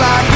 like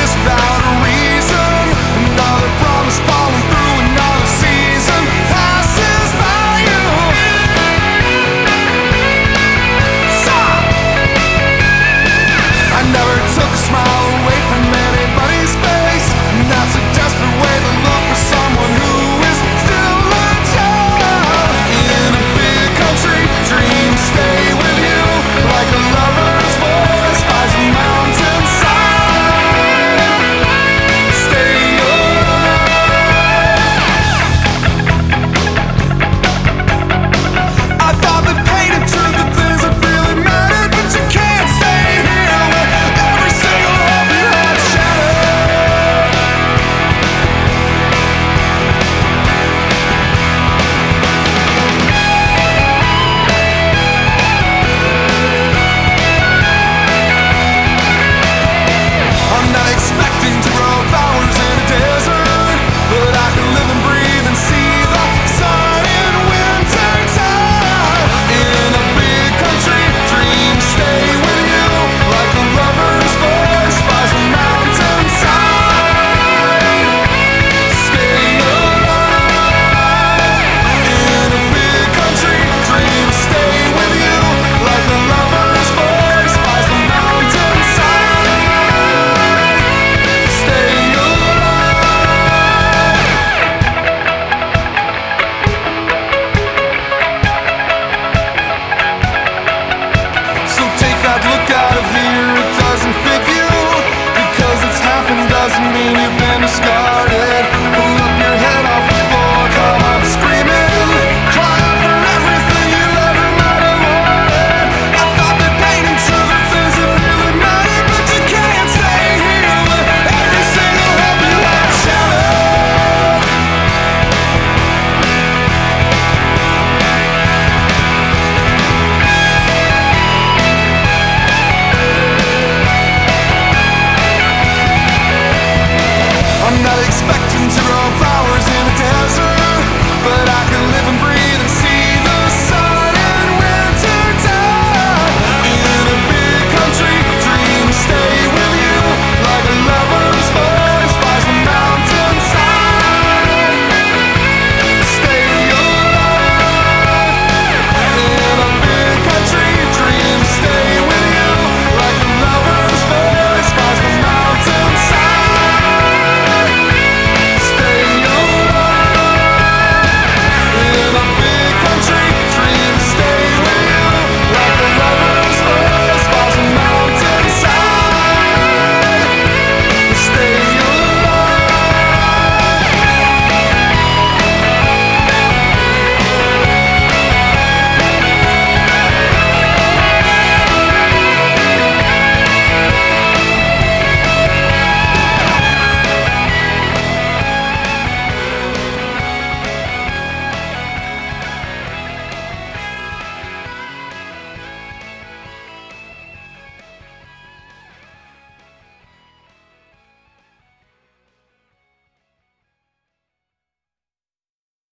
I'm not expecting to roll power